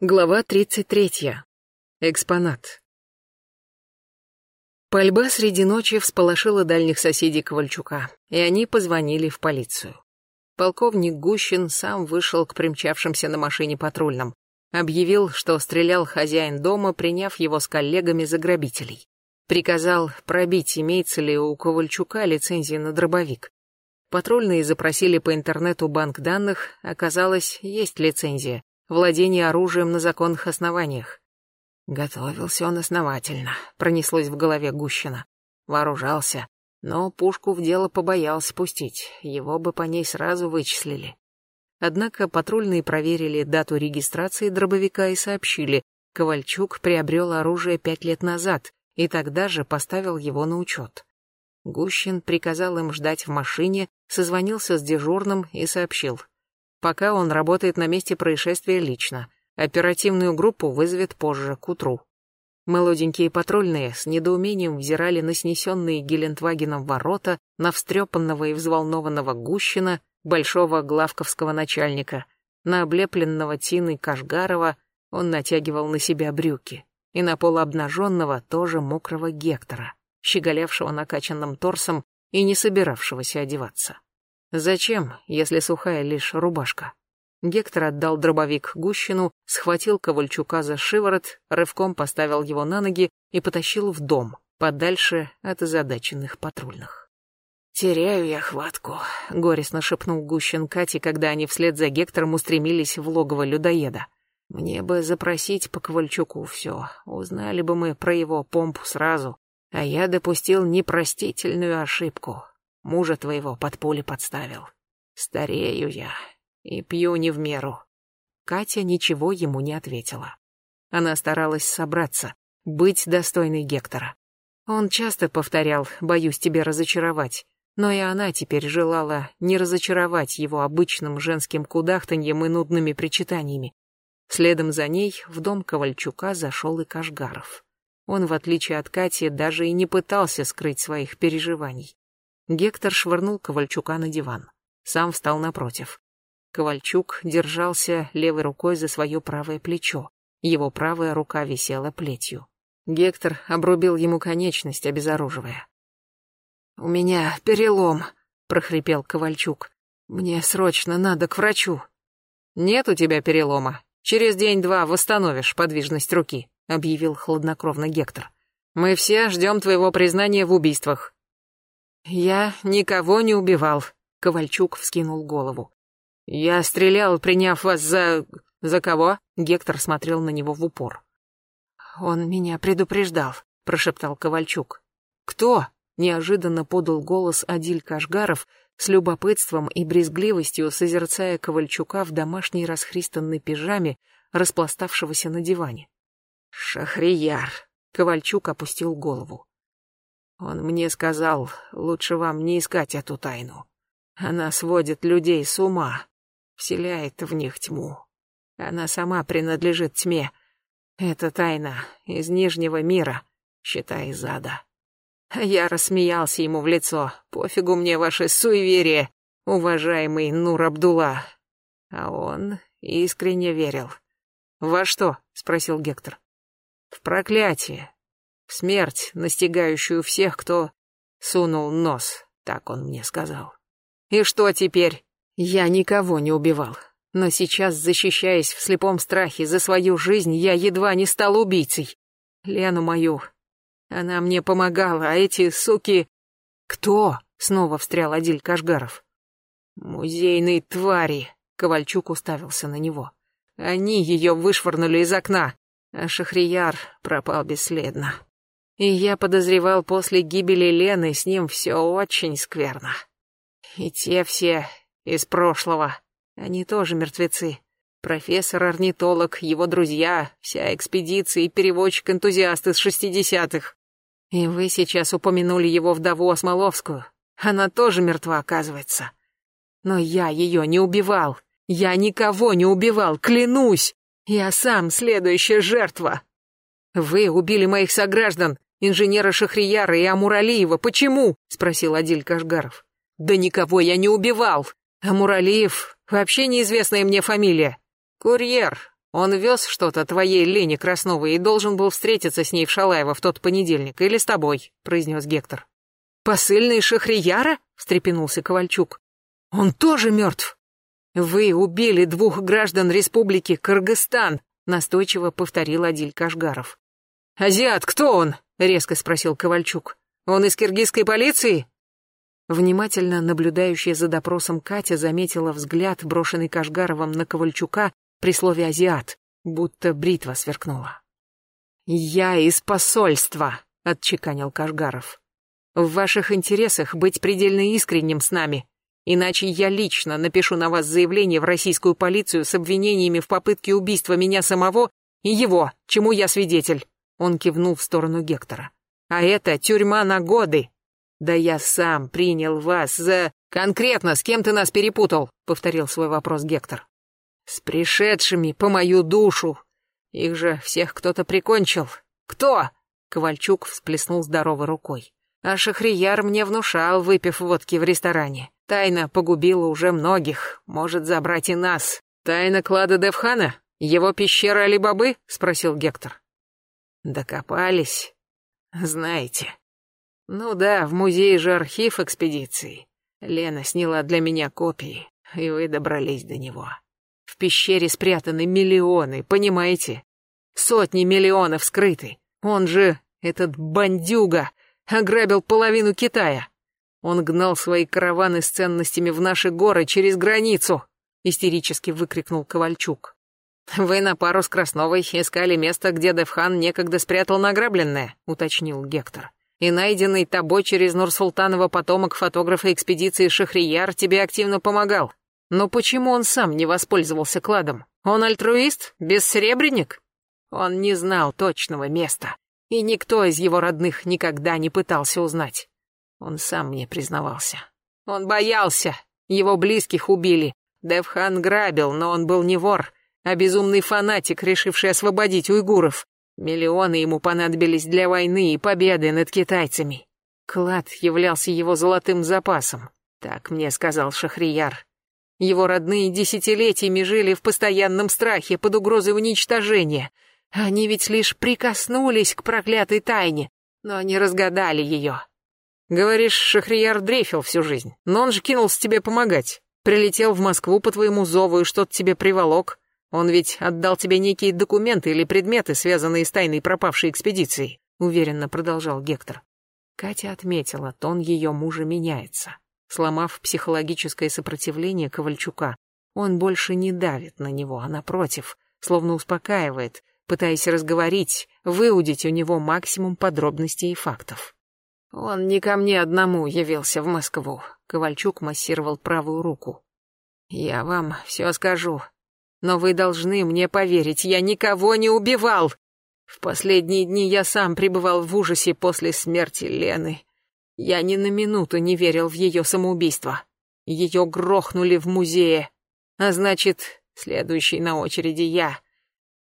Глава 33. Экспонат. Пальба среди ночи всполошила дальних соседей Ковальчука, и они позвонили в полицию. Полковник Гущин сам вышел к примчавшимся на машине патрульным. Объявил, что стрелял хозяин дома, приняв его с коллегами за грабителей. Приказал пробить, имеется ли у Ковальчука лицензия на дробовик. Патрульные запросили по интернету банк данных, оказалось, есть лицензия владение оружием на законных основаниях. Готовился он основательно, пронеслось в голове Гущина. Вооружался, но пушку в дело побоялся пустить, его бы по ней сразу вычислили. Однако патрульные проверили дату регистрации дробовика и сообщили, Ковальчук приобрел оружие пять лет назад и тогда же поставил его на учет. Гущин приказал им ждать в машине, созвонился с дежурным и сообщил. Пока он работает на месте происшествия лично. Оперативную группу вызовет позже, к утру. Молоденькие патрульные с недоумением взирали на снесенные Гелендвагеном ворота, на встрепанного и взволнованного Гущина, большого главковского начальника, на облепленного Тиной Кашгарова, он натягивал на себя брюки, и на полуобнаженного, тоже мокрого Гектора, щеголявшего накачанным торсом и не собиравшегося одеваться. Зачем, если сухая лишь рубашка? Гектор отдал дробовик Гущину, схватил Ковальчука за шиворот, рывком поставил его на ноги и потащил в дом, подальше от озадаченных патрульных. «Теряю я хватку», — горестно шепнул Гущин Кате, когда они вслед за Гектором устремились в логово людоеда. «Мне бы запросить по Ковальчуку все, узнали бы мы про его помпу сразу, а я допустил непростительную ошибку, Мужа твоего под пули подставил. Старею я и пью не в меру. Катя ничего ему не ответила. Она старалась собраться, быть достойной Гектора. Он часто повторял «боюсь тебя разочаровать», но и она теперь желала не разочаровать его обычным женским кудахтаньем и нудными причитаниями. Следом за ней в дом Ковальчука зашел и Кашгаров. Он, в отличие от Кати, даже и не пытался скрыть своих переживаний. Гектор швырнул Ковальчука на диван. Сам встал напротив. Ковальчук держался левой рукой за свое правое плечо. Его правая рука висела плетью. Гектор обрубил ему конечность, обезоруживая. «У меня перелом», — прохрипел Ковальчук. «Мне срочно надо к врачу». «Нет у тебя перелома. Через день-два восстановишь подвижность руки», — объявил хладнокровно Гектор. «Мы все ждем твоего признания в убийствах. «Я никого не убивал», — Ковальчук вскинул голову. «Я стрелял, приняв вас за... за кого?» Гектор смотрел на него в упор. «Он меня предупреждал», — прошептал Ковальчук. «Кто?» — неожиданно подал голос Адиль Кашгаров, с любопытством и брезгливостью созерцая Ковальчука в домашней расхристанной пижаме, распластавшегося на диване. «Шахрияр!» — Ковальчук опустил голову. Он мне сказал, лучше вам не искать эту тайну. Она сводит людей с ума, вселяет в них тьму. Она сама принадлежит тьме. Это тайна из Нижнего мира, считай, из ада. Я рассмеялся ему в лицо. Пофигу мне ваши суеверия, уважаемый Нур Абдулла. А он искренне верил. «Во что?» — спросил Гектор. «В проклятие, Смерть, настигающую всех, кто сунул нос, так он мне сказал. И что теперь? Я никого не убивал. Но сейчас, защищаясь в слепом страхе за свою жизнь, я едва не стал убийцей. Лену мою. Она мне помогала, а эти суки... Кто? Снова встрял Адиль Кашгаров. Музейные твари. Ковальчук уставился на него. Они ее вышвырнули из окна, а Шахрияр пропал бесследно. И я подозревал, после гибели Лены с ним все очень скверно. И те все из прошлого, они тоже мертвецы. Профессор-орнитолог, его друзья, вся экспедиция и переводчик-энтузиаст из шестидесятых. И вы сейчас упомянули его вдову Осмоловскую. Она тоже мертва, оказывается. Но я ее не убивал. Я никого не убивал, клянусь. Я сам следующая жертва. Вы убили моих сограждан, инженера Шахрияра и Амуралиева. Почему?» — спросил Адиль Кашгаров. «Да никого я не убивал. Амуралиев — вообще неизвестная мне фамилия. Курьер. Он вез что-то твоей Лене Красновой и должен был встретиться с ней в Шалаево в тот понедельник или с тобой», — произнес Гектор. «Посыльный Шахрияра?» — встрепенулся Ковальчук. «Он тоже мертв!» «Вы убили двух граждан республики Кыргызстан», — настойчиво повторил Адиль Кашгаров. «Азиат, кто он?» — резко спросил Ковальчук. «Он из киргизской полиции?» Внимательно наблюдающая за допросом Катя заметила взгляд, брошенный Кашгаровым на Ковальчука при слове «азиат», будто бритва сверкнула. «Я из посольства», — отчеканил Кашгаров. «В ваших интересах быть предельно искренним с нами, иначе я лично напишу на вас заявление в российскую полицию с обвинениями в попытке убийства меня самого и его, чему я свидетель». Он кивнул в сторону Гектора. «А это тюрьма на годы, «Да я сам принял вас за...» «Конкретно, с кем ты нас перепутал?» — повторил свой вопрос Гектор. «С пришедшими по мою душу. Их же всех кто-то прикончил. Кто?» Ковальчук всплеснул здоровой рукой. «А Шахрияр мне внушал, выпив водки в ресторане. Тайна погубила уже многих, может забрать и нас. Тайна клада Девхана? Его пещера Алибабы?» — спросил Гектор. «Докопались. Знаете, ну да, в музее же архив экспедиции. Лена сняла для меня копии, и вы добрались до него. В пещере спрятаны миллионы, понимаете? Сотни миллионов скрыты. Он же, этот бандюга, ограбил половину Китая. Он гнал свои караваны с ценностями в наши горы через границу, истерически выкрикнул Ковальчук. Вы на пару с Красновой искали место, где Девхан некогда спрятал награбленное, уточнил Гектор и найденный тобой через Нурсултанова потомок фотографа экспедиции Шахрияр тебе активно помогал. Но почему он сам не воспользовался кладом? Он альтруист? Бессребренник? Он не знал точного места, и никто из его родных никогда не пытался узнать. Он сам мне признавался. Он боялся. Его близких убили. Девхан грабил, но он был не вор, а безумный фанатик, решивший освободить уйгуров. Миллионы ему понадобились для войны и победы над китайцами. Клад являлся его золотым запасом, так мне сказал Шахрияр. Его родные десятилетиями жили в постоянном страхе под угрозой уничтожения. Они ведь лишь прикоснулись к проклятой тайне, но не разгадали ее. Говоришь, Шахрияр дрейфил всю жизнь, но он же кинулся тебе помогать. Прилетел в Москву по твоему зову и что-то тебе приволок. Он ведь отдал тебе некие документы или предметы, связанные с тайной пропавшей экспедицией, уверенно продолжал Гектор. Катя отметила, тон ее мужа меняется. Сломав психологическое сопротивление Ковальчука, он больше не давит на него, а напротив, словно успокаивает, пытаясь разговорить, выудить у него максимум подробностей и фактов. Он не ко мне одному явился в Москву. Ковальчук массировал правую руку. Я вам все скажу. Но вы должны мне поверить, я никого не убивал. В последние дни я сам пребывал в ужасе после смерти Лены. Я ни на минуту не верил в ее самоубийство. Ее грохнули в музее. А значит, следующий на очереди я.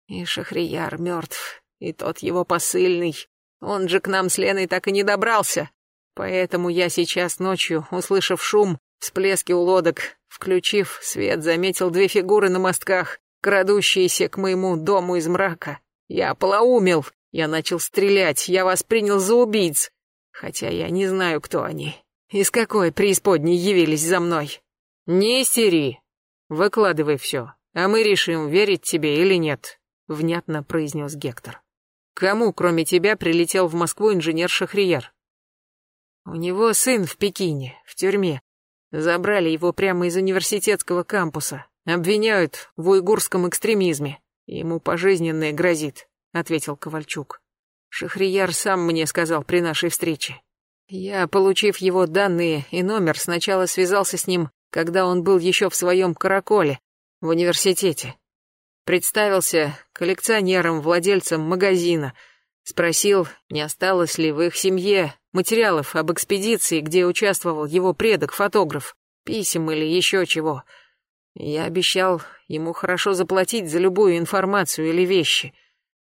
И Шахрияр мертв, и тот его посыльный. Он же к нам с Леной так и не добрался. Поэтому я сейчас ночью, услышав шум, всплески у лодок, Включив свет, заметил две фигуры на мостках, крадущиеся к моему дому из мрака. Я полоумел, я начал стрелять, я вас принял за убийц. Хотя я не знаю, кто они. Из какой преисподней явились за мной. Не истери. Выкладывай все, а мы решим, верить тебе или нет, внятно произнес Гектор. Кому, кроме тебя, прилетел в Москву инженер Шахрияр? У него сын в Пекине, в тюрьме. Забрали его прямо из университетского кампуса. Обвиняют в уйгурском экстремизме. Ему пожизненное грозит, ответил Ковальчук. Шахрияр сам мне сказал при нашей встрече. Я, получив его данные и номер, сначала связался с ним, когда он был еще в своем караколе, в университете. Представился коллекционером, владельцем магазина. Спросил, не осталось ли в их семье материалов об экспедиции, где участвовал его предок-фотограф, писем или еще чего. Я обещал ему хорошо заплатить за любую информацию или вещи.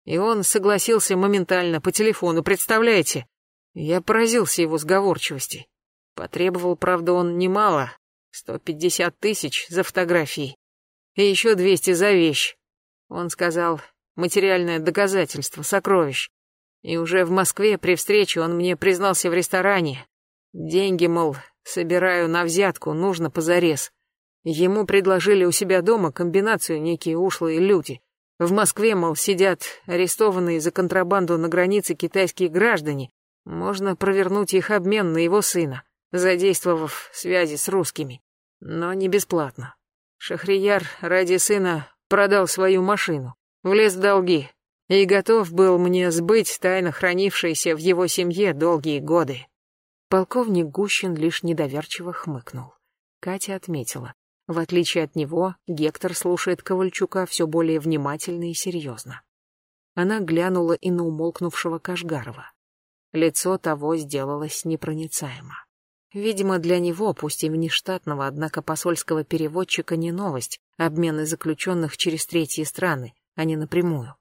И он согласился моментально по телефону, представляете? Я поразился его сговорчивости. Потребовал, правда, он немало, 150 тысяч за фотографии. И еще 200 за вещь. Он сказал, материальное доказательство, сокровищ. И уже в Москве при встрече он мне признался в ресторане. Деньги, мол, собираю на взятку, нужно позарез. Ему предложили у себя дома комбинацию некие ушлые люди. В Москве, мол, сидят арестованные за контрабанду на границе китайские граждане. Можно провернуть их обмен на его сына, задействовав связи с русскими. Но не бесплатно. Шахрияр ради сына продал свою машину, влез в долги и готов был мне сбыть тайно хранившиеся в его семье долгие годы. Полковник Гущин лишь недоверчиво хмыкнул. Катя отметила. В отличие от него, Гектор слушает Ковальчука все более внимательно и серьезно. Она глянула и на умолкнувшего Кашгарова. Лицо того сделалось непроницаемо. Видимо, для него, пусть и внештатного, однако посольского переводчика не новость, обмены заключенных через третьи страны, а не напрямую.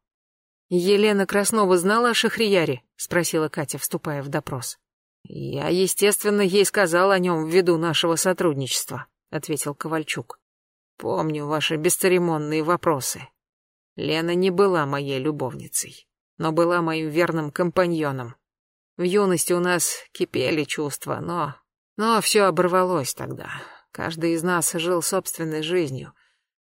«Елена Краснова знала о Шахрияре?» — спросила Катя, вступая в допрос. «Я, естественно, ей сказал о нем ввиду нашего сотрудничества», — ответил Ковальчук. «Помню ваши бесцеремонные вопросы. Лена не была моей любовницей, но была моим верным компаньоном. В юности у нас кипели чувства, но... Но все оборвалось тогда. Каждый из нас жил собственной жизнью.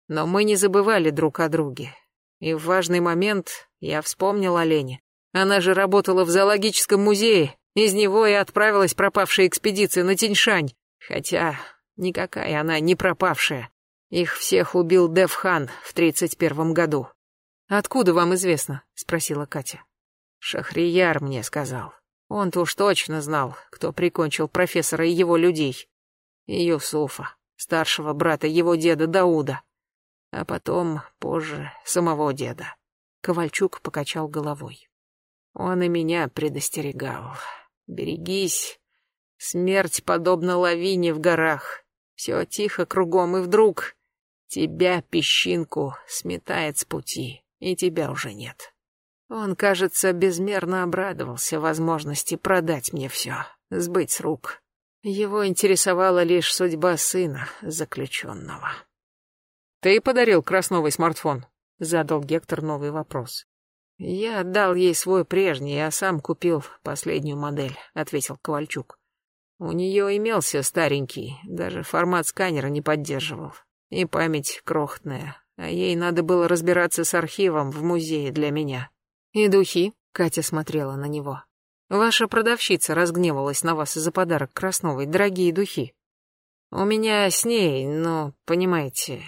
Но мы не забывали друг о друге. И в важный момент я вспомнил о Лене. Она же работала в зоологическом музее. Из него и отправилась пропавшая экспедиция на Тиньшань. Хотя Никакая она не пропавшая. Их всех убил Девхан в тридцать первом году. «Откуда вам известно?» — спросила Катя. «Шахрияр мне сказал. Он-то уж точно знал, кто прикончил профессора и его людей. И Юсуфа, старшего брата его деда Дауда. А потом, позже, самого деда». Ковальчук покачал головой. Он и меня предостерегал. «Берегись. Смерть подобна лавине в горах. Все тихо кругом, и вдруг тебя, песчинку, сметает с пути, и тебя уже нет. Он, кажется, безмерно обрадовался возможности продать мне все, сбыть с рук. Его интересовала лишь судьба сына заключенного. «Ты подарил Красновый смартфон?» — задал Гектор новый вопрос. «Я отдал ей свой прежний, а сам купил последнюю модель», — ответил Ковальчук. У нее имелся старенький, даже формат сканера не поддерживал. И память крохотная, а ей надо было разбираться с архивом в музее для меня. И духи, Катя смотрела на него. Ваша продавщица разгневалась на вас из-за подарок Красновой, дорогие духи. У меня с ней, но, понимаете,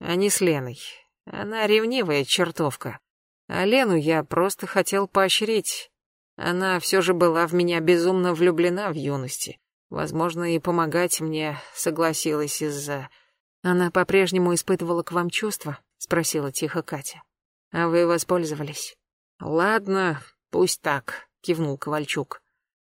а не с Леной. Она ревнивая чертовка. А Лену я просто хотел поощрить. Она все же была в меня безумно влюблена в юности. Возможно, и помогать мне согласилась из-за... Она по-прежнему испытывала к вам чувства? Спросила тихо Катя. А вы воспользовались? Ладно, пусть так, кивнул Ковальчук.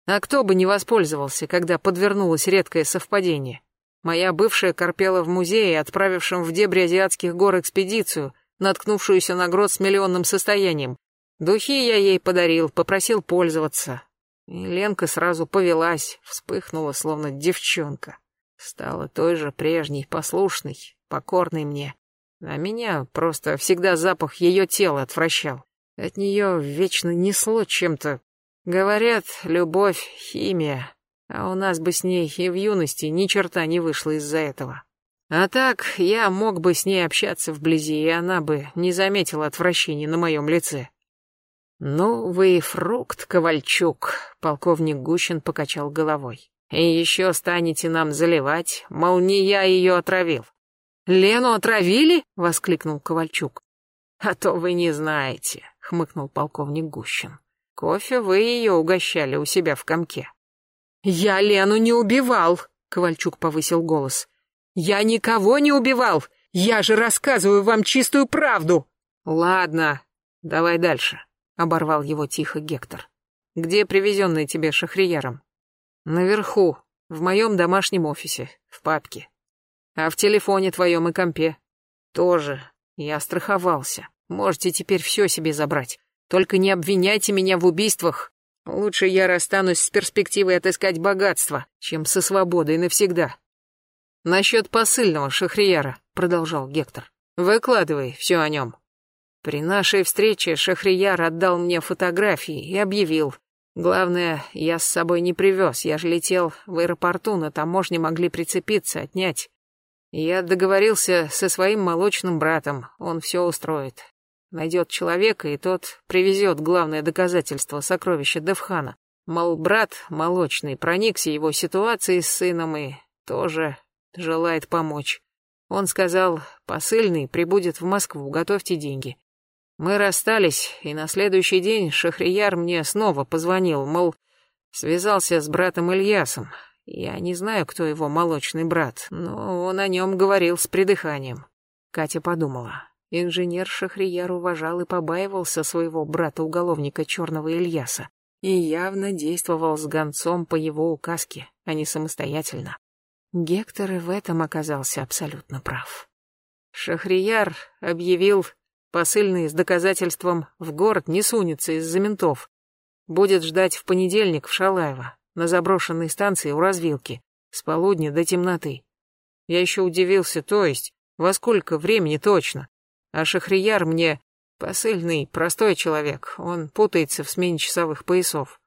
А кто бы не воспользовался, когда подвернулось редкое совпадение? Моя бывшая корпела в музее, отправившем в дебри азиатских гор экспедицию, наткнувшуюся на грот с миллионным состоянием. Духи я ей подарил, попросил пользоваться. И Ленка сразу повелась, вспыхнула, словно девчонка. Стала той же прежней, послушной, покорной мне. А меня просто всегда запах ее тела отвращал. От нее вечно несло чем-то. Говорят, любовь — химия. А у нас бы с ней и в юности ни черта не вышло из-за этого. А так, я мог бы с ней общаться вблизи, и она бы не заметила отвращения на моем лице. «Ну, вы и фрукт, Ковальчук», — полковник Гущин покачал головой. «И еще станете нам заливать, мол, не я ее отравил». «Лену отравили?» — воскликнул Ковальчук. «А то вы не знаете», — хмыкнул полковник Гущин. «Кофе вы ее угощали у себя в комке». «Я Лену не убивал», — Ковальчук повысил голос. «Я никого не убивал! Я же рассказываю вам чистую правду!» «Ладно, давай дальше», оборвал его тихо Гектор. Где привезенные тебе шахрияром? Наверху, в моем домашнем офисе, в папке. А в телефоне твоем и компе? Тоже. Я страховался. Можете теперь все себе забрать. Только не обвиняйте меня в убийствах. Лучше я расстанусь с перспективой отыскать богатство, чем со свободой навсегда. Насчет посыльного Шахрияра, продолжал Гектор. Выкладывай все о нем. При нашей встрече Шахрияр отдал мне фотографии и объявил. Главное, я с собой не привез, я же летел в аэропорту, на таможне могли прицепиться, отнять. Я договорился со своим молочным братом, он все устроит. Найдет человека, и тот привезет главное доказательство сокровища Девхана. Мол, брат молочный проникся его ситуацией с сыном и тоже желает помочь. Он сказал, посыльный прибудет в Москву, готовьте деньги. Мы расстались, и на следующий день Шахрияр мне снова позвонил, мол, связался с братом Ильясом. Я не знаю, кто его молочный брат, но он о нем говорил с придыханием. Катя подумала. Инженер Шахрияр уважал и побаивался своего брата-уголовника Черного Ильяса и явно действовал с гонцом по его указке, а не самостоятельно. Гектор и в этом оказался абсолютно прав. Шахрияр объявил Посыльный с доказательством в город не сунется из-за ментов. Будет ждать в понедельник в Шалаево, на заброшенной станции у развилки, с полудня до темноты. Я еще удивился, то есть, во сколько времени точно. А Шахрияр мне посыльный, простой человек, он путается в смене часовых поясов.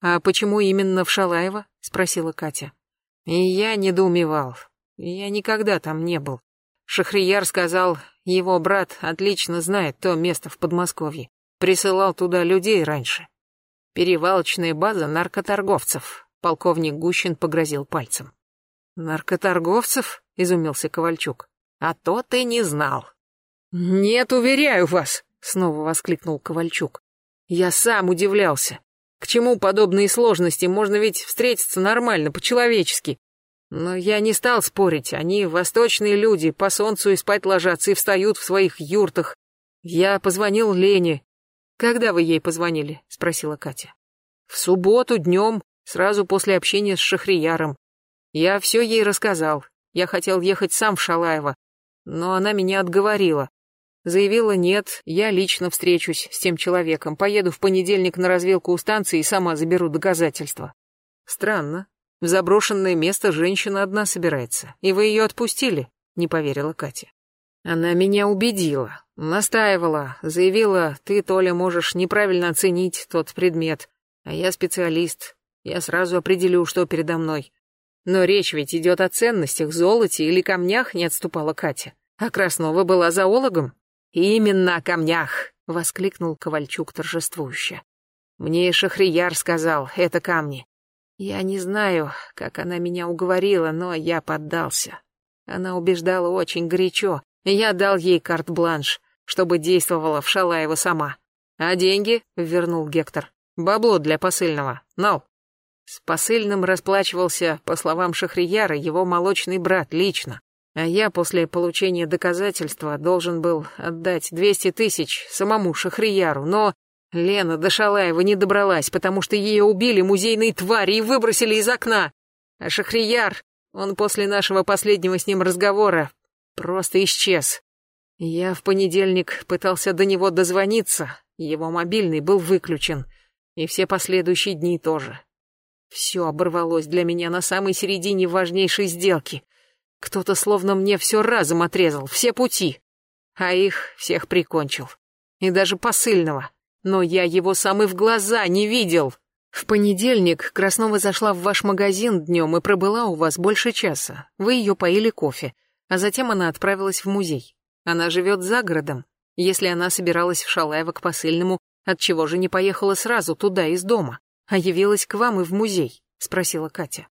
«А почему именно в Шалаево?» — спросила Катя. И я недоумевал. Я никогда там не был. Шахрияр сказал, его брат отлично знает то место в Подмосковье. Присылал туда людей раньше. Перевалочная база наркоторговцев. Полковник Гущин погрозил пальцем. Наркоторговцев? Изумился Ковальчук. А то ты не знал. Нет, уверяю вас, снова воскликнул Ковальчук. Я сам удивлялся. К чему подобные сложности? Можно ведь встретиться нормально, по-человечески. Но я не стал спорить, они восточные люди, по солнцу и спать ложатся и встают в своих юртах. Я позвонил Лене. Когда вы ей позвонили? Спросила Катя. В субботу днем, сразу после общения с Шахрияром. Я все ей рассказал. Я хотел ехать сам в Шалаево, но она меня отговорила. Заявила, нет, я лично встречусь с тем человеком, поеду в понедельник на развилку у станции и сама заберу доказательства. Странно, в заброшенное место женщина одна собирается, и вы ее отпустили, не поверила Катя. Она меня убедила, настаивала, заявила, ты, Толя, можешь неправильно оценить тот предмет, а я специалист, я сразу определю, что передо мной. Но речь ведь идет о ценностях, золоте или камнях, не отступала Катя. А Краснова была зоологом? Именно о камнях, воскликнул Ковальчук торжествующе. Мне Шахрияр сказал, это камни. Я не знаю, как она меня уговорила, но я поддался. Она убеждала очень горячо, я дал ей карт-бланш, чтобы действовала в Шалаева сама. А деньги, — вернул Гектор, — бабло для посыльного, нал. С посыльным расплачивался, по словам Шахрияра, его молочный брат лично. А я после получения доказательства должен был отдать 200 тысяч самому Шахрияру, но Лена до Шалаева не добралась, потому что ее убили музейные твари и выбросили из окна. А Шахрияр, он после нашего последнего с ним разговора просто исчез. Я в понедельник пытался до него дозвониться, его мобильный был выключен, и все последующие дни тоже. Все оборвалось для меня на самой середине важнейшей сделки. Кто-то словно мне все разом отрезал, все пути, а их всех прикончил. И даже посыльного. Но я его сам и в глаза не видел. В понедельник Краснова зашла в ваш магазин днем и пробыла у вас больше часа. Вы ее поили кофе, а затем она отправилась в музей. Она живет за городом. Если она собиралась в Шалаево к посыльному, отчего же не поехала сразу туда из дома, а явилась к вам и в музей? Спросила Катя.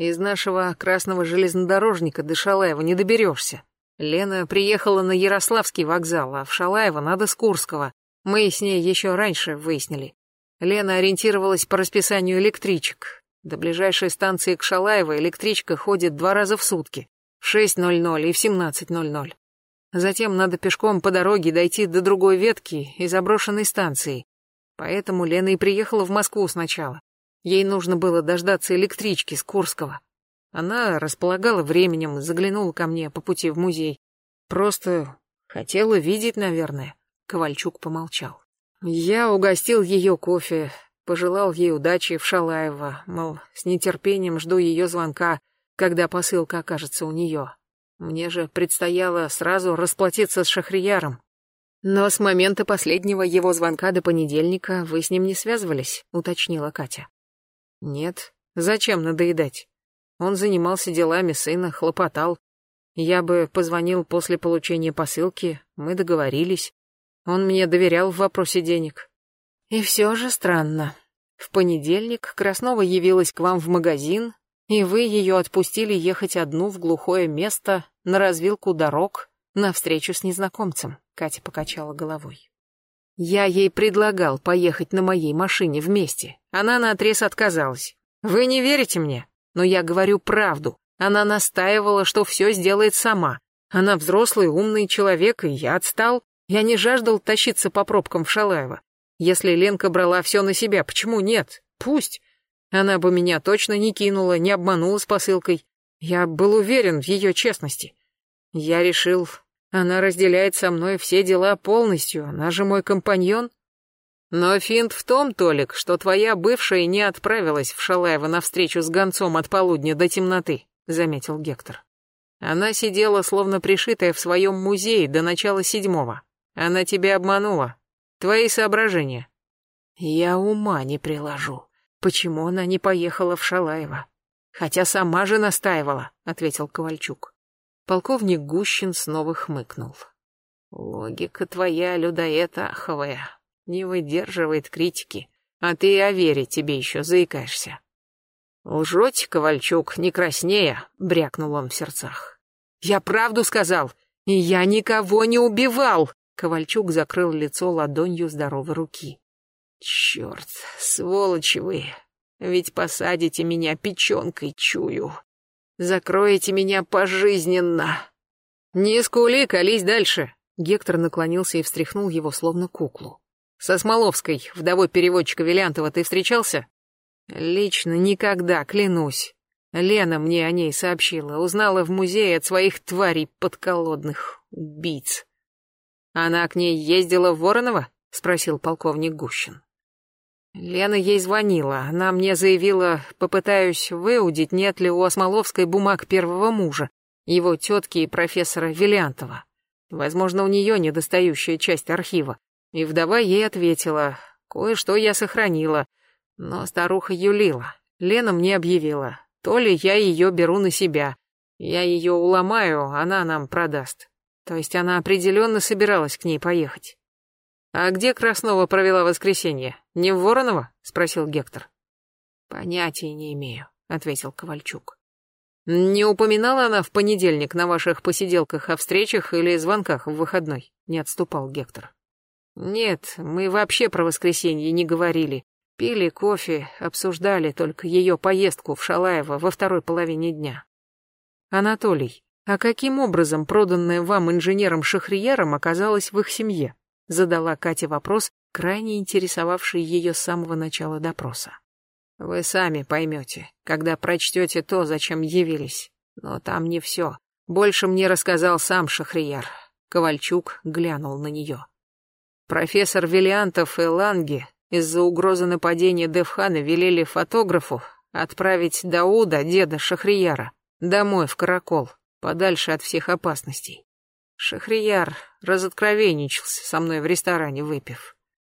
Из нашего красного железнодорожника до Шалаева не доберешься. Лена приехала на Ярославский вокзал, а в Шалаево надо с Курского. Мы с ней еще раньше выяснили. Лена ориентировалась по расписанию электричек. До ближайшей станции к Шалаево электричка ходит два раза в сутки. В 6.00 и в 17.00. Затем надо пешком по дороге дойти до другой ветки и заброшенной станции. Поэтому Лена и приехала в Москву сначала. Ей нужно было дождаться электрички с Курского. Она располагала временем, заглянула ко мне по пути в музей. Просто хотела видеть, наверное. Ковальчук помолчал. Я угостил ее кофе, пожелал ей удачи в Шалаево, мол, с нетерпением жду ее звонка, когда посылка окажется у нее. Мне же предстояло сразу расплатиться с Шахрияром. Но с момента последнего его звонка до понедельника вы с ним не связывались, уточнила Катя. Нет. Зачем надоедать? Он занимался делами сына, хлопотал. Я бы позвонил после получения посылки, мы договорились. Он мне доверял в вопросе денег. И все же странно. В понедельник Краснова явилась к вам в магазин, и вы ее отпустили ехать одну в глухое место на развилку дорог на встречу с незнакомцем. Катя покачала головой. Я ей предлагал поехать на моей машине вместе. Она наотрез отказалась. Вы не верите мне? Но я говорю правду. Она настаивала, что все сделает сама. Она взрослый, умный человек, и я отстал. Я не жаждал тащиться по пробкам в Шалаево. Если Ленка брала все на себя, почему нет? Пусть. Она бы меня точно не кинула, не обманула с посылкой. Я был уверен в ее честности. Я решил, она разделяет со мной все дела полностью, она же мой компаньон. Но финт в том, Толик, что твоя бывшая не отправилась в Шалаево на встречу с гонцом от полудня до темноты, заметил Гектор. Она сидела словно пришитая в своем музее до начала седьмого. Она тебя обманула. Твои соображения. Я ума не приложу. Почему она не поехала в Шалаево? Хотя сама же настаивала, ответил Ковальчук. Полковник Гущин снова хмыкнул. Логика твоя, людоед аховая, не выдерживает критики, а ты о вере тебе еще заикаешься. Лжете, Ковальчук, не краснея, брякнул он в сердцах. Я правду сказал, и я никого не убивал. Ковальчук закрыл лицо ладонью здоровой руки. Черт, сволочи вы, ведь посадите меня печенкой, чую. Закроете меня пожизненно. Не скули, колись дальше. Гектор наклонился и встряхнул его, словно куклу. Со Смоловской, вдовой переводчика Вилянтова, ты встречался? Лично никогда, клянусь. Лена мне о ней сообщила, узнала в музее от своих тварей подколодных убийц. Она к ней ездила в Воронова? спросил полковник Гущин. Лена ей звонила. Она мне заявила, попытаюсь выудить, нет ли у Осмоловской бумаг первого мужа, его тетки и профессора Виллиантова. Возможно, у нее недостающая часть архива. И вдова ей ответила, кое-что я сохранила. Но старуха юлила. Лена мне объявила, то ли я ее беру на себя. Я ее уломаю, она нам продаст. То есть она определенно собиралась к ней поехать. «А где Краснова провела воскресенье? Не в Вороново?» — спросил Гектор. «Понятия не имею», — ответил Ковальчук. «Не упоминала она в понедельник на ваших посиделках о встречах или звонках в выходной?» — не отступал Гектор. «Нет, мы вообще про воскресенье не говорили. Пили кофе, обсуждали только ее поездку в Шалаево во второй половине дня». «Анатолий, а каким образом проданная вам инженером Шахрияром оказалась в их семье?» задала Кате вопрос, крайне интересовавший ее с самого начала допроса. Вы сами поймете, когда прочтете то, зачем явились. Но там не все. Больше мне рассказал сам Шахрияр. Ковальчук глянул на нее. Профессор Виллиантов и Ланги из-за угрозы нападения Девхана велели фотографу отправить Дауда, деда Шахрияра, домой в Каракол, подальше от всех опасностей. Шахрияр разоткровенничался со мной в ресторане, выпив.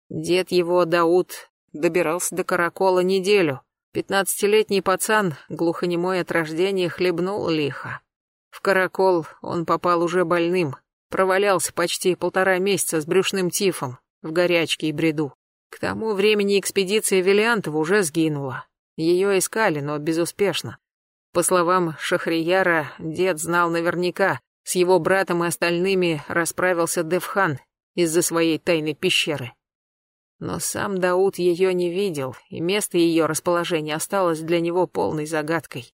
Дед его, Дауд, добирался до Каракола неделю. Пятнадцатилетний пацан, глухонемой от рождения, хлебнул лихо. В Каракол он попал уже больным, провалялся почти полтора месяца с брюшным тифом, в горячке и бреду. К тому времени экспедиция Виллиантова уже сгинула. Ее искали, но безуспешно. По словам Шахрияра, дед знал наверняка, с его братом и остальными расправился Девхан из-за своей тайной пещеры. Но сам Дауд ее не видел, и место ее расположения осталось для него полной загадкой.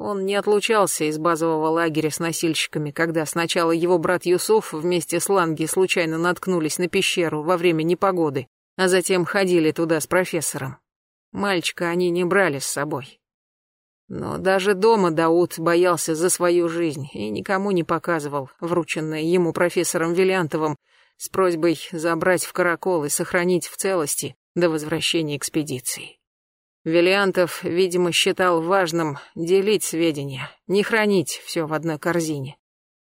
Он не отлучался из базового лагеря с носильщиками, когда сначала его брат Юсуф вместе с Ланги случайно наткнулись на пещеру во время непогоды, а затем ходили туда с профессором. Мальчика они не брали с собой. Но даже дома Дауд боялся за свою жизнь и никому не показывал врученное ему профессором Виллиантовым с просьбой забрать в Каракол и сохранить в целости до возвращения экспедиции. Виллиантов, видимо, считал важным делить сведения, не хранить все в одной корзине.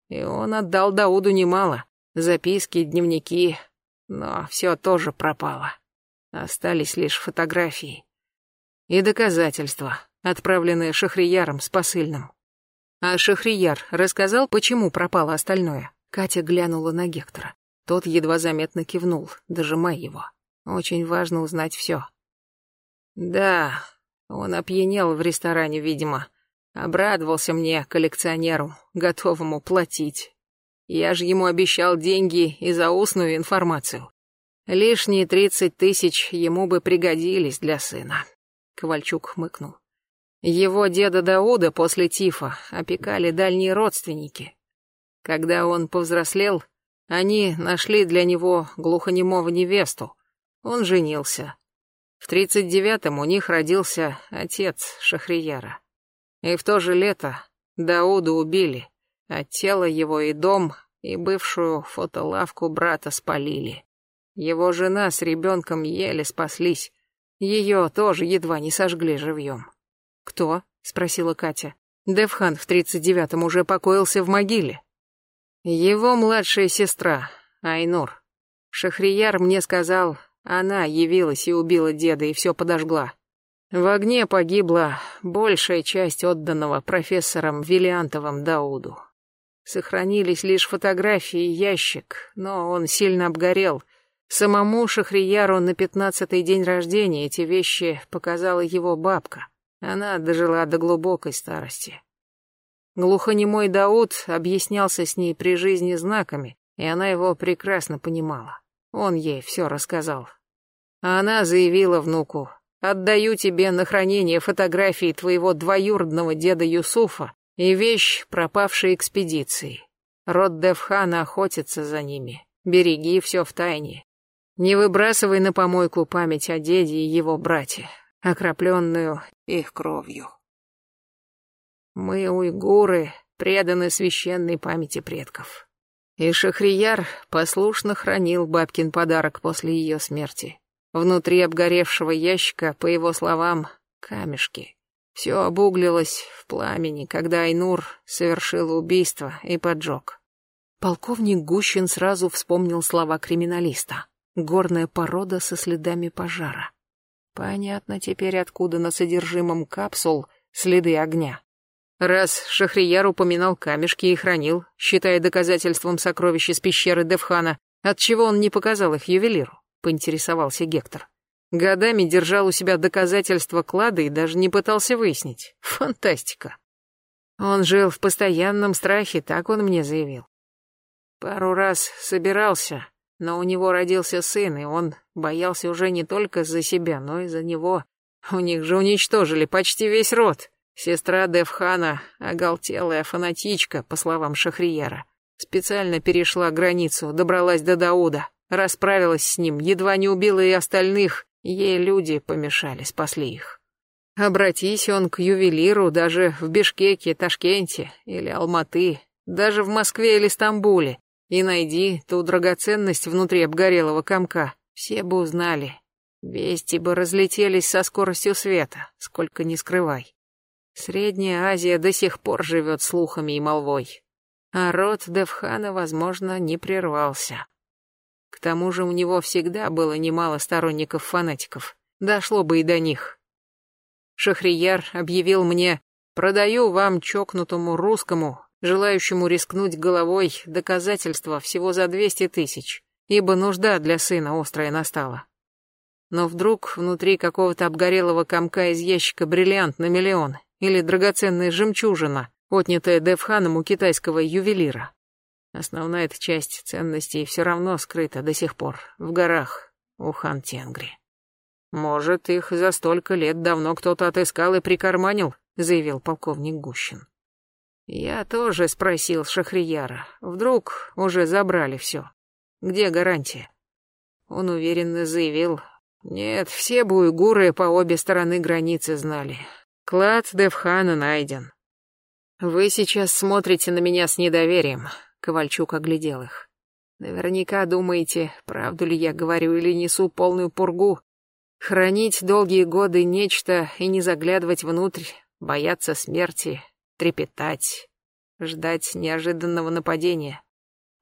И он отдал Дауду немало, записки, дневники, но все тоже пропало. Остались лишь фотографии. И доказательства, отправленные Шахрияром с посыльным. А Шахрияр рассказал, почему пропало остальное. Катя глянула на Гектора. Тот едва заметно кивнул, дожимая его. Очень важно узнать все. Да, он опьянел в ресторане, видимо. Обрадовался мне, коллекционеру, готовому платить. Я же ему обещал деньги и за устную информацию. Лишние тридцать тысяч ему бы пригодились для сына. Ковальчук хмыкнул. Его деда Дауда после тифа опекали дальние родственники. Когда он повзрослел, они нашли для него глухонемого невесту. Он женился. В тридцать девятом у них родился отец Шахрияра. И в то же лето Дауда убили, а тело его и дом, и бывшую фотолавку брата спалили. Его жена с ребенком еле спаслись. Ее тоже едва не сожгли живьем. «Кто?» — спросила Катя. Девхан в тридцать девятом уже покоился в могиле. Его младшая сестра, Айнур. Шахрияр мне сказал, она явилась и убила деда и все подожгла. В огне погибла большая часть отданного профессором Виллиантовым Дауду. Сохранились лишь фотографии и ящик, но он сильно обгорел. Самому Шахрияру на пятнадцатый день рождения эти вещи показала его бабка. Она дожила до глубокой старости. Глухонемой Дауд объяснялся с ней при жизни знаками, и она его прекрасно понимала. Он ей все рассказал. Она заявила внуку, «Отдаю тебе на хранение фотографии твоего двоюродного деда Юсуфа и вещь пропавшей экспедиции. Род Девхана охотится за ними. Береги все в тайне. Не выбрасывай на помойку память о деде и его брате окропленную их кровью. Мы, уйгуры, преданы священной памяти предков. И Шахрияр послушно хранил бабкин подарок после ее смерти. Внутри обгоревшего ящика, по его словам, камешки. Все обуглилось в пламени, когда Айнур совершил убийство и поджог. Полковник Гущин сразу вспомнил слова криминалиста. Горная порода со следами пожара. Понятно теперь, откуда на содержимом капсул следы огня. Раз Шахрияр упоминал камешки и хранил, считая доказательством сокровищ из пещеры Девхана, отчего он не показал их ювелиру, поинтересовался Гектор. Годами держал у себя доказательства клада и даже не пытался выяснить. Фантастика. Он жил в постоянном страхе, так он мне заявил. Пару раз собирался, но у него родился сын, и он боялся уже не только за себя, но и за него. У них же уничтожили почти весь род. Сестра Девхана, оголтелая фанатичка, по словам Шахрияра, специально перешла границу, добралась до Дауда, расправилась с ним, едва не убила и остальных, ей люди помешали, спасли их. Обратись он к ювелиру даже в Бишкеке, Ташкенте или Алматы, даже в Москве или Стамбуле, и найди ту драгоценность внутри обгорелого комка, все бы узнали. Вести бы разлетелись со скоростью света, сколько ни скрывай. Средняя Азия до сих пор живет слухами и молвой. А род Девхана, возможно, не прервался. К тому же у него всегда было немало сторонников-фанатиков. Дошло бы и до них. Шахрияр объявил мне, продаю вам чокнутому русскому желающему рискнуть головой доказательства всего за двести тысяч, ибо нужда для сына острая настала. Но вдруг внутри какого-то обгорелого комка из ящика бриллиант на миллион или драгоценная жемчужина, отнятая Девханом у китайского ювелира. Основная эта часть ценностей все равно скрыта до сих пор в горах у Хан-Тенгри. «Может, их за столько лет давно кто-то отыскал и прикарманил», — заявил полковник Гущин. Я тоже спросил Шахрияра. Вдруг уже забрали все. Где гарантия? Он уверенно заявил. Нет, все буйгуры по обе стороны границы знали. Клад Девхана найден. Вы сейчас смотрите на меня с недоверием. Ковальчук оглядел их. Наверняка думаете, правду ли я говорю или несу полную пургу. Хранить долгие годы нечто и не заглядывать внутрь, бояться смерти, трепетать, ждать неожиданного нападения.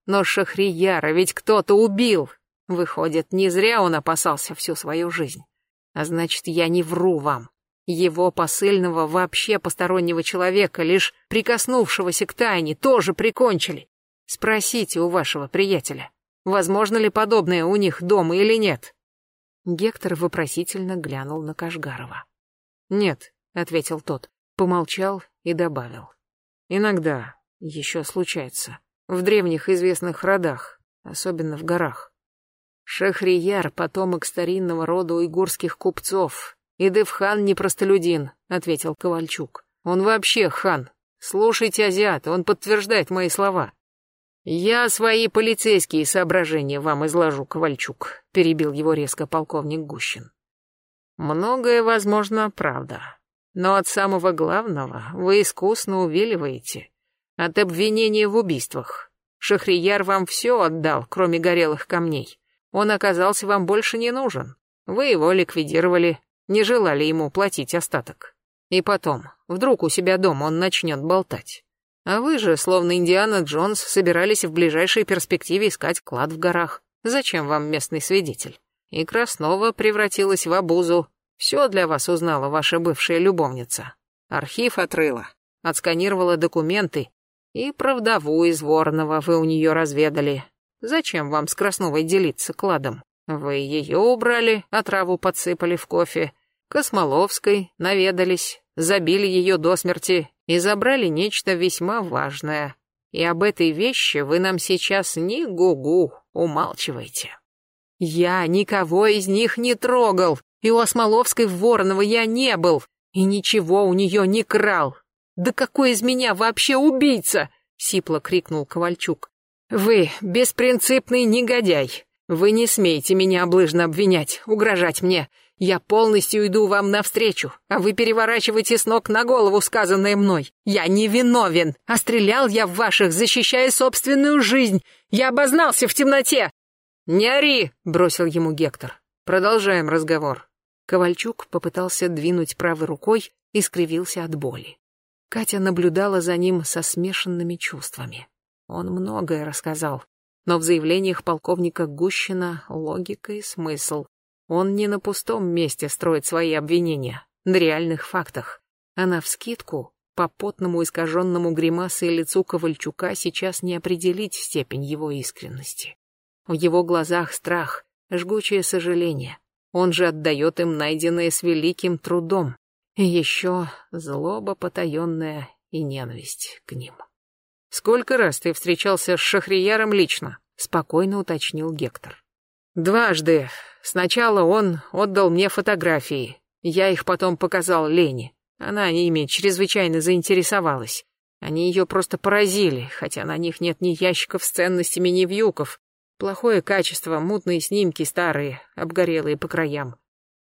Но Шахрияра ведь кто-то убил. Выходит, не зря он опасался всю свою жизнь. А значит, я не вру вам. Его посыльного вообще постороннего человека, лишь прикоснувшегося к тайне, тоже прикончили. Спросите у вашего приятеля, возможно ли подобное у них дома или нет. Гектор вопросительно глянул на Кашгарова. «Нет», — ответил тот, помолчал и добавил. «Иногда еще случается. В древних известных родах, особенно в горах. Шахрияр — потомок старинного рода уйгурских купцов, «И Девхан не простолюдин», — ответил Ковальчук. «Он вообще хан. Слушайте, азиат, он подтверждает мои слова». «Я свои полицейские соображения вам изложу, Ковальчук», — перебил его резко полковник Гущин. «Многое, возможно, правда. Но от самого главного вы искусно увиливаете. От обвинения в убийствах. Шахрияр вам все отдал, кроме горелых камней. Он оказался вам больше не нужен. Вы его ликвидировали, не желали ему платить остаток. И потом, вдруг у себя дома он начнет болтать. А вы же, словно Индиана Джонс, собирались в ближайшей перспективе искать клад в горах. Зачем вам местный свидетель? И Краснова превратилась в обузу. Все для вас узнала ваша бывшая любовница. Архив отрыла, отсканировала документы. И правдову из Ворного вы у нее разведали. Зачем вам с Красновой делиться кладом? Вы ее убрали, а траву подсыпали в кофе. Космоловской наведались, забили ее до смерти и забрали нечто весьма важное. И об этой вещи вы нам сейчас ни гу-гу умалчиваете. Я никого из них не трогал, и у Осмоловской в Воронова я не был, и ничего у нее не крал. Да какой из меня вообще убийца? Сипло крикнул Ковальчук. Вы беспринципный негодяй. Вы не смеете меня облыжно обвинять, угрожать мне. Я полностью иду вам навстречу, а вы переворачиваете с ног на голову сказанное мной. Я не виновен, а стрелял я в ваших, защищая собственную жизнь. Я обознался в темноте. Не ори, бросил ему Гектор. Продолжаем разговор. Ковальчук попытался двинуть правой рукой и скривился от боли. Катя наблюдала за ним со смешанными чувствами. Он многое рассказал, но в заявлениях полковника Гущина логика и смысл. Он не на пустом месте строит свои обвинения, на реальных фактах. А навскидку, по потному искаженному гримасой лицу Ковальчука сейчас не определить степень его искренности. В его глазах страх, жгучее сожаление. Он же отдает им найденное с великим трудом. И еще злоба потаенная и ненависть к ним. «Сколько раз ты встречался с Шахрияром лично?» — спокойно уточнил Гектор. «Дважды. Сначала он отдал мне фотографии. Я их потом показал Лене. Она ими чрезвычайно заинтересовалась. Они ее просто поразили, хотя на них нет ни ящиков с ценностями, ни вьюков. Плохое качество, мутные снимки старые, обгорелые по краям.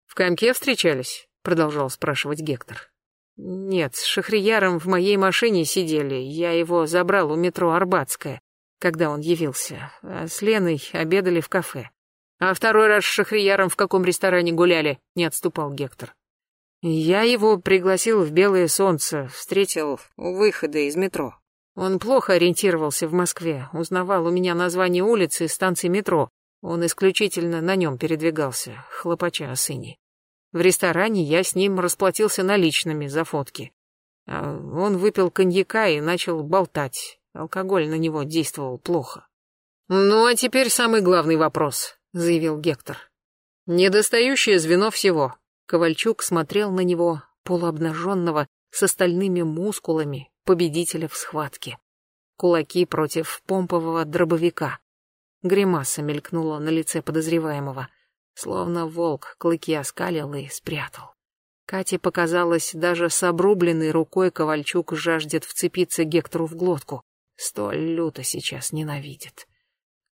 «В комке встречались?» — продолжал спрашивать Гектор. Нет, с Шахрияром в моей машине сидели, я его забрал у метро Арбатская, когда он явился, а с Леной обедали в кафе. А второй раз с Шахрияром в каком ресторане гуляли, не отступал Гектор. Я его пригласил в Белое Солнце, встретил у выхода из метро. Он плохо ориентировался в Москве, узнавал у меня название улицы и станции метро. Он исключительно на нем передвигался, хлопача о сыне. В ресторане я с ним расплатился наличными за фотки. А он выпил коньяка и начал болтать. Алкоголь на него действовал плохо. «Ну, а теперь самый главный вопрос», — заявил Гектор. «Недостающее звено всего». Ковальчук смотрел на него, полуобнаженного, с остальными мускулами, победителя в схватке. Кулаки против помпового дробовика. Гримаса мелькнула на лице подозреваемого — Словно волк клыки оскалил и спрятал. Кате показалось, даже с обрубленной рукой Ковальчук жаждет вцепиться Гектору в глотку. Столь люто сейчас ненавидит.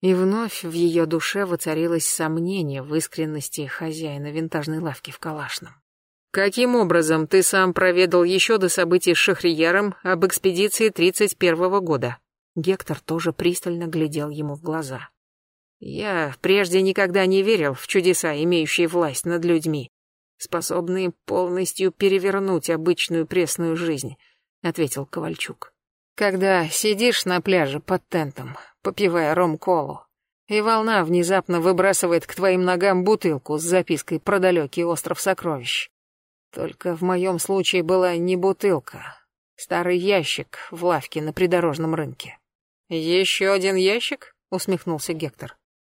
И вновь в ее душе воцарилось сомнение в искренности хозяина винтажной лавки в Калашном. «Каким образом ты сам проведал еще до событий с Шахрияром об экспедиции 31-го года?» Гектор тоже пристально глядел ему в глаза. Я прежде никогда не верил в чудеса, имеющие власть над людьми, способные полностью перевернуть обычную пресную жизнь, ответил Ковальчук. Когда сидишь на пляже под тентом, попивая ром-колу. И волна внезапно выбрасывает к твоим ногам бутылку с запиской про далекий остров сокровищ. Только в моем случае была не бутылка, старый ящик в лавке на придорожном рынке. «Еще один ящик?» — усмехнулся Гектор.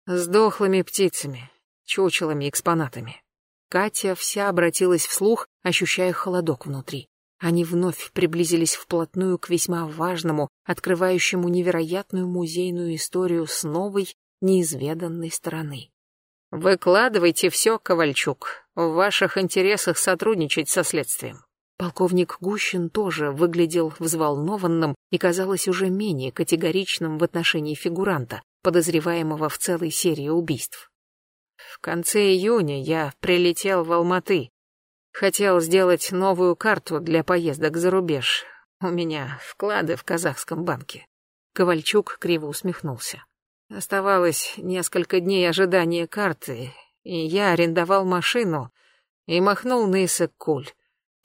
«С дохлыми птицами, чучелами, экспонатами». Катя вся обратилась вслух, ощущая холодок внутри. Они вновь приблизились вплотную к весьма важному, открывающему невероятную музейную историю с новой, неизведанной стороны. «Выкладывайте все, Ковальчук. В ваших интересах сотрудничать со следствием». Полковник Гущин тоже выглядел взволнованным и казалось уже менее категоричным в отношении фигуранта, подозреваемого в целой серии убийств. В конце июня я прилетел в Алматы. Хотел сделать новую карту для поездок за рубеж. У меня вклады в казахском банке. Ковальчук криво усмехнулся. Оставалось несколько дней ожидания карты, и я арендовал машину и махнул на Иссык-Куль.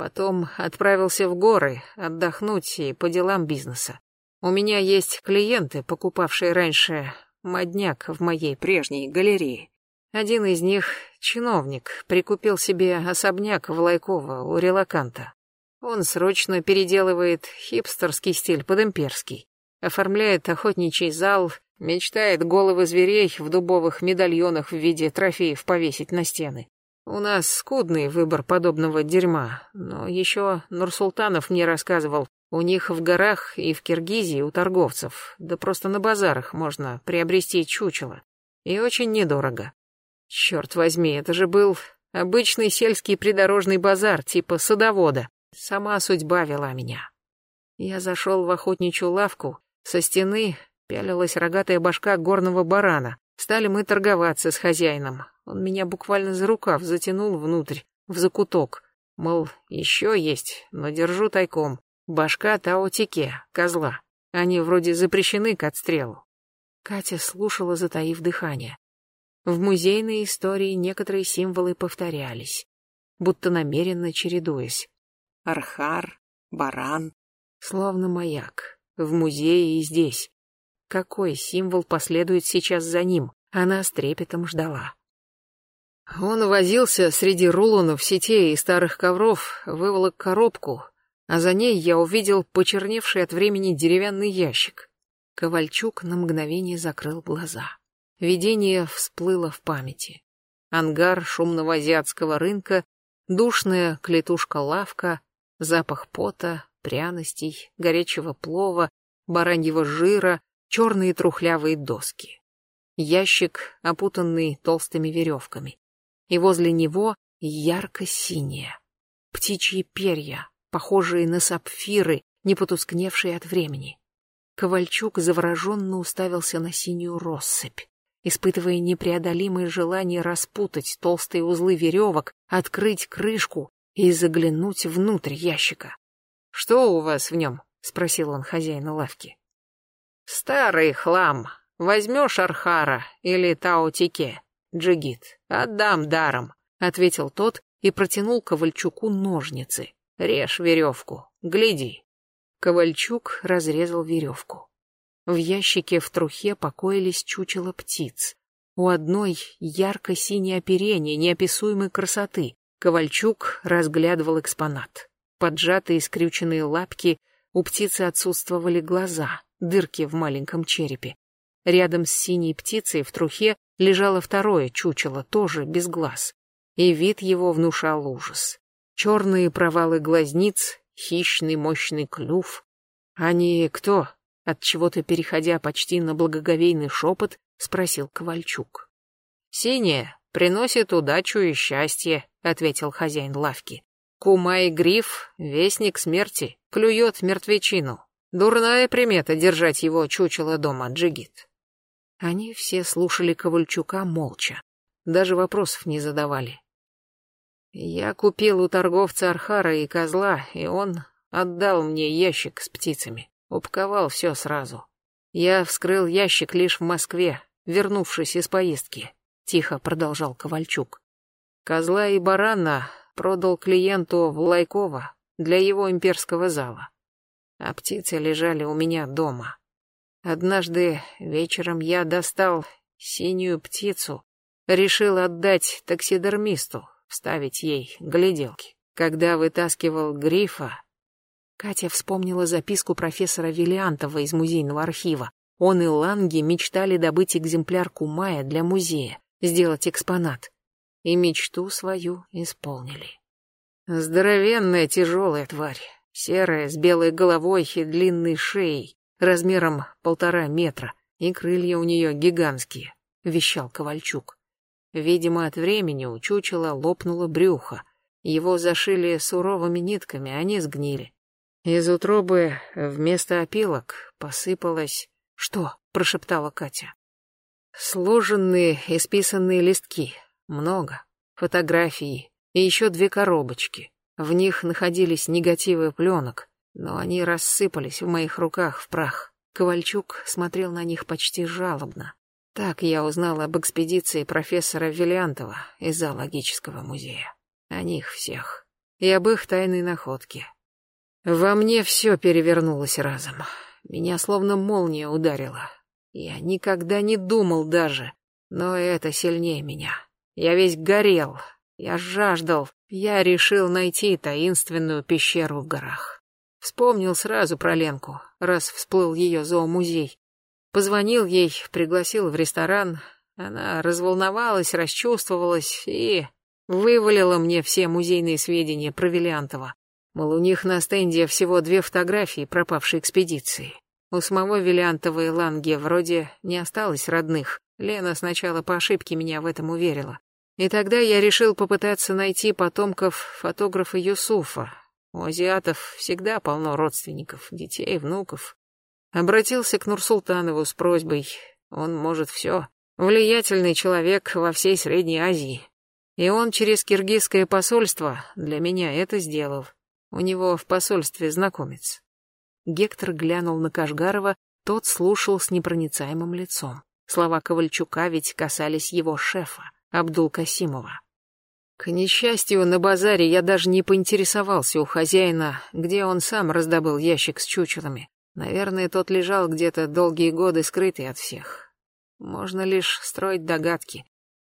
Потом отправился в горы отдохнуть и по делам бизнеса. У меня есть клиенты, покупавшие раньше модняк в моей прежней галерее. Один из них, чиновник, прикупил себе особняк в Лайково у релаканта. Он срочно переделывает хипстерский стиль под имперский, оформляет охотничий зал, мечтает головы зверей в дубовых медальонах в виде трофеев повесить на стены. У нас скудный выбор подобного дерьма, но еще Нурсултанов мне рассказывал, у них в горах и в Киргизии у торговцев, да просто на базарах можно приобрести чучело. И очень недорого. Черт возьми, это же был обычный сельский придорожный базар, типа садовода. Сама судьба вела меня. Я зашел в охотничью лавку, со стены пялилась рогатая башка горного барана. Стали мы торговаться с хозяином. Он меня буквально за рукав затянул внутрь, в закуток. Мол, еще есть, но держу тайком. Башка Таотике, козла. Они вроде запрещены к отстрелу. Катя слушала, затаив дыхание. В музейной истории некоторые символы повторялись, будто намеренно чередуясь. Архар, баран, словно маяк, в музее и здесь. Какой символ последует сейчас за ним, она с трепетом ждала. Он возился среди рулонов сетей и старых ковров, выволок коробку, а за ней я увидел почерневший от времени деревянный ящик. Ковальчук на мгновение закрыл глаза. Видение всплыло в памяти. Ангар шумного азиатского рынка, душная клетушка-лавка, запах пота, пряностей, горячего плова, бараньего жира, черные трухлявые доски. Ящик, опутанный толстыми веревками. И возле него ярко-синее. Птичьи перья, похожие на сапфиры, не потускневшие от времени. Ковальчук завороженно уставился на синюю россыпь испытывая непреодолимое желание распутать толстые узлы веревок, открыть крышку и заглянуть внутрь ящика. «Что у вас в нем?» — спросил он хозяина лавки. «Старый хлам. Возьмешь Архара или Таотике, джигит, отдам даром», — ответил тот и протянул Ковальчуку ножницы. «Режь веревку, гляди». Ковальчук разрезал веревку. В ящике в трухе покоились чучело птиц. У одной ярко-синее оперение неописуемой красоты. Ковальчук разглядывал экспонат. Поджатые скрюченные лапки, у птицы отсутствовали глаза, дырки в маленьком черепе. Рядом с синей птицей в трухе лежало второе чучело, тоже без глаз. И вид его внушал ужас. Черные провалы глазниц, хищный мощный клюв. Они кто? От чего-то переходя почти на благоговейный шепот, спросил Ковальчук. Синяя приносит удачу и счастье, ответил хозяин лавки. Кума и гриф — вестник смерти, клюет мертвечину. Дурная примета держать его чучело дома, Джигит. Они все слушали Ковальчука молча, даже вопросов не задавали. Я купил у торговца Архара и козла, и он отдал мне ящик с птицами. Упаковал все сразу. Я вскрыл ящик лишь в Москве, вернувшись из поездки. Тихо продолжал Ковальчук. Козла и барана продал клиенту в Лайково для его имперского зала. А птицы лежали у меня дома. Однажды вечером я достал синюю птицу, решил отдать таксидермисту, вставить ей гляделки. Когда вытаскивал грифа, Катя вспомнила записку профессора Виллиантова из музейного архива. Он и Ланги мечтали добыть экземпляр Кумая для музея, сделать экспонат. И мечту свою исполнили. Здоровенная тяжелая тварь, серая, с белой головой и длинной шеей, размером полтора метра, и крылья у нее гигантские, вещал Ковальчук. Видимо, от времени у чучела лопнуло брюхо. Его зашили суровыми нитками, они сгнили. Из утробы вместо опилок посыпалось... «Что?» — прошептала Катя. Сложенные, исписанные листки. Много. Фотографии. И еще две коробочки. В них находились негативы пленок, но они рассыпались в моих руках в прах. Ковальчук смотрел на них почти жалобно. Так я узнал об экспедиции профессора Виллиантова из зоологического музея. О них всех. И об их тайной находке. Во мне все перевернулось разом. Меня словно молния ударила. Я никогда не думал даже, но это сильнее меня. Я весь горел, я жаждал, я решил найти таинственную пещеру в горах. Вспомнил сразу про Ленку, раз всплыл ее зоомузей. Позвонил ей, пригласил в ресторан. Она разволновалась, расчувствовалась и вывалила мне все музейные сведения про Виллиантова. Мол, у них на стенде всего две фотографии пропавшей экспедиции. У самого Виллиантова и Ланге вроде не осталось родных. Лена сначала по ошибке меня в этом уверила. И тогда я решил попытаться найти потомков фотографа Юсуфа. У азиатов всегда полно родственников, детей, внуков. Обратился к Нурсултанову с просьбой. Он может все. Влиятельный человек во всей Средней Азии. И он через киргизское посольство для меня это сделал. У него в посольстве знакомец. Гектор глянул на Кашгарова, тот слушал с непроницаемым лицом. Слова Ковальчука ведь касались его шефа, Абдул-Касимова. К несчастью, на базаре я даже не поинтересовался у хозяина, где он сам раздобыл ящик с чучелами. Наверное, тот лежал где-то долгие годы скрытый от всех. Можно лишь строить догадки.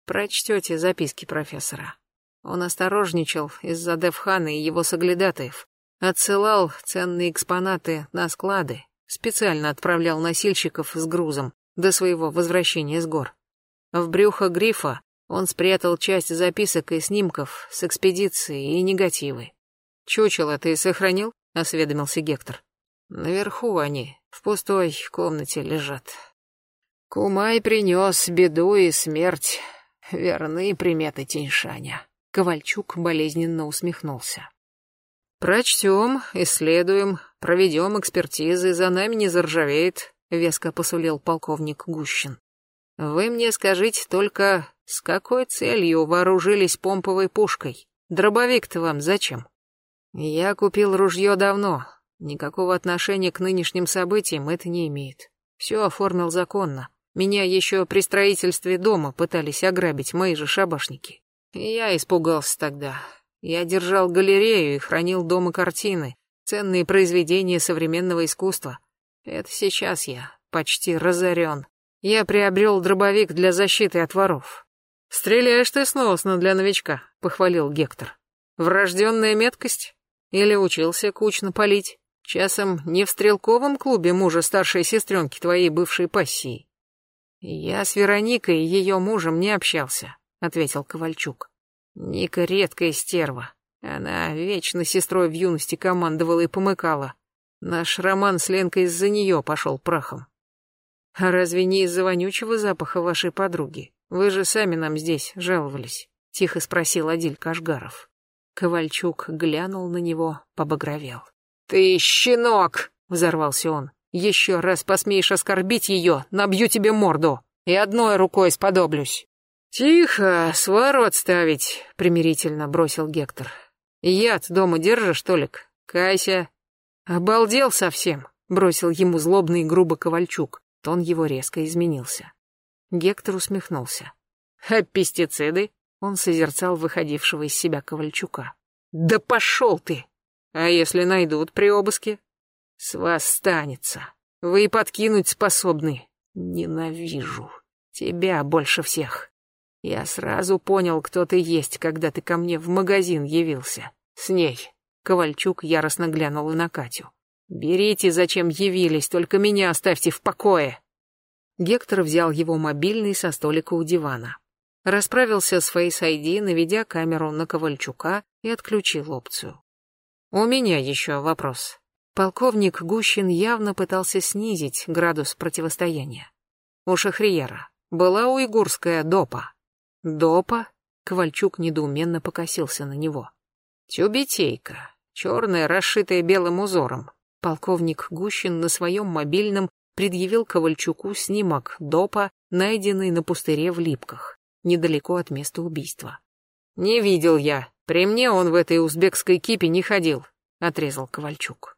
Прочтете записки профессора. Он осторожничал из-за Девхана и его соглядатаев. Отсылал ценные экспонаты на склады, специально отправлял носильщиков с грузом до своего возвращения с гор. В брюхо грифа он спрятал часть записок и снимков с экспедиции и негативы. «Чучело ты сохранил?» — осведомился Гектор. «Наверху они, в пустой комнате лежат. Кумай принес беду и смерть. Верны приметы Тиньшаня». Ковальчук болезненно усмехнулся. «Прочтем, исследуем, проведем экспертизы, за нами не заржавеет», — веско посулил полковник Гущин. «Вы мне скажите только, с какой целью вооружились помповой пушкой? Дробовик-то вам зачем?» «Я купил ружье давно. Никакого отношения к нынешним событиям это не имеет. Все оформил законно. Меня еще при строительстве дома пытались ограбить мои же шабашники. Я испугался тогда. Я держал галерею и хранил дома картины, ценные произведения современного искусства. Это сейчас я почти разорен. Я приобрел дробовик для защиты от воров. «Стреляешь ты сносно для новичка», — похвалил Гектор. «Врожденная меткость? Или учился кучно палить? Часом не в стрелковом клубе мужа старшей сестренки твоей бывшей пассии?» «Я с Вероникой и ее мужем не общался ответил Ковальчук. Ника редкая стерва. Она вечно сестрой в юности командовала и помыкала. Наш роман с Ленкой из-за нее пошел прахом. А разве не из-за вонючего запаха вашей подруги? Вы же сами нам здесь жаловались, тихо спросил Адиль Кашгаров. Ковальчук глянул на него, побагровел. Ты щенок, взорвался он. Еще раз посмеешь оскорбить ее, набью тебе морду и одной рукой сподоблюсь. «Тихо, свару отставить», — примирительно бросил Гектор. «Яд дома держишь, Толик? Кайся». «Обалдел совсем», — бросил ему злобный и грубо Ковальчук. Тон его резко изменился. Гектор усмехнулся. «А пестициды?» — он созерцал выходившего из себя Ковальчука. «Да пошел ты! А если найдут при обыске?» «С вас станется. Вы и подкинуть способны. Ненавижу. Тебя больше всех. Я сразу понял, кто ты есть, когда ты ко мне в магазин явился. С ней. Ковальчук яростно глянул на Катю. Берите, зачем явились, только меня оставьте в покое. Гектор взял его мобильный со столика у дивана. Расправился с Face ID, наведя камеру на Ковальчука и отключил опцию. У меня еще вопрос. Полковник Гущин явно пытался снизить градус противостояния. У Шахриера была уйгурская допа. Допа? Ковальчук недоуменно покосился на него. Тюбетейка, черная, расшитая белым узором. Полковник Гущин на своем мобильном предъявил Ковальчуку снимок допа, найденный на пустыре в Липках, недалеко от места убийства. «Не видел я. При мне он в этой узбекской кипе не ходил», — отрезал Ковальчук.